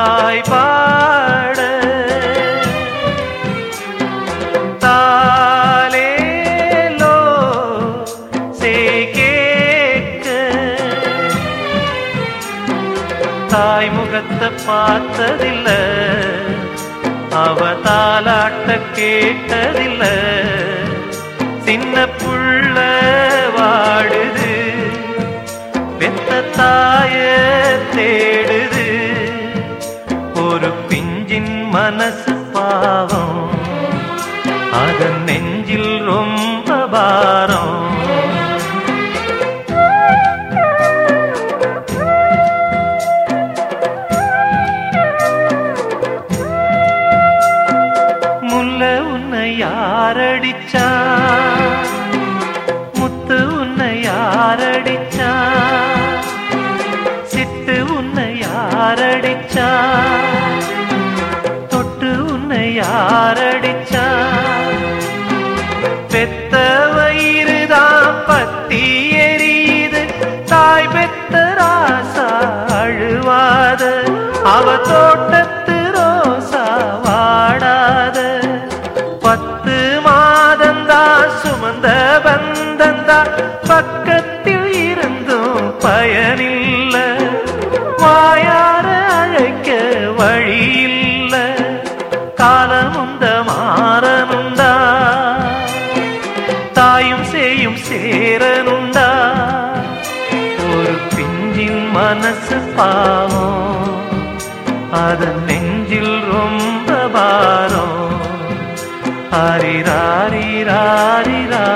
தாய் பாட. தாலேலோ சே கேட்க. தாய் முகத்தை பார்த்ததில்ல அவ தாலாட்ட கேட்டதில்ல. சின்ன புள்ள வாடுது பெத்த தாயே நெஞ்சின் மனசு பாவம். அதன் நெஞ்சில் ரொம்ப பாரம். முல்ல உன்னை யாரடிச்சா முத்து உன்னை யாரடி யாரடிச்சா? பெத்த வயிறுதான் பத்தி எரியுது. தாய் பெத்த ராசா அழுவாத. அவ தோட்டத்து ரோசா வாடாத. பத்து மாதந்தா சுமந்த பந்தந்தா பக்கத்தில் இருந்தும் பயனில்லை. வாயார அழைக்க வழியில் ജീവനുണ്ടാ ഒരു പിഞ്ചിൻ മനസ്സ് പാവോ അതൻ നെഞ്ചിൽ ரொம்ப ഭാരം ഹരിരാരി രാരി രാ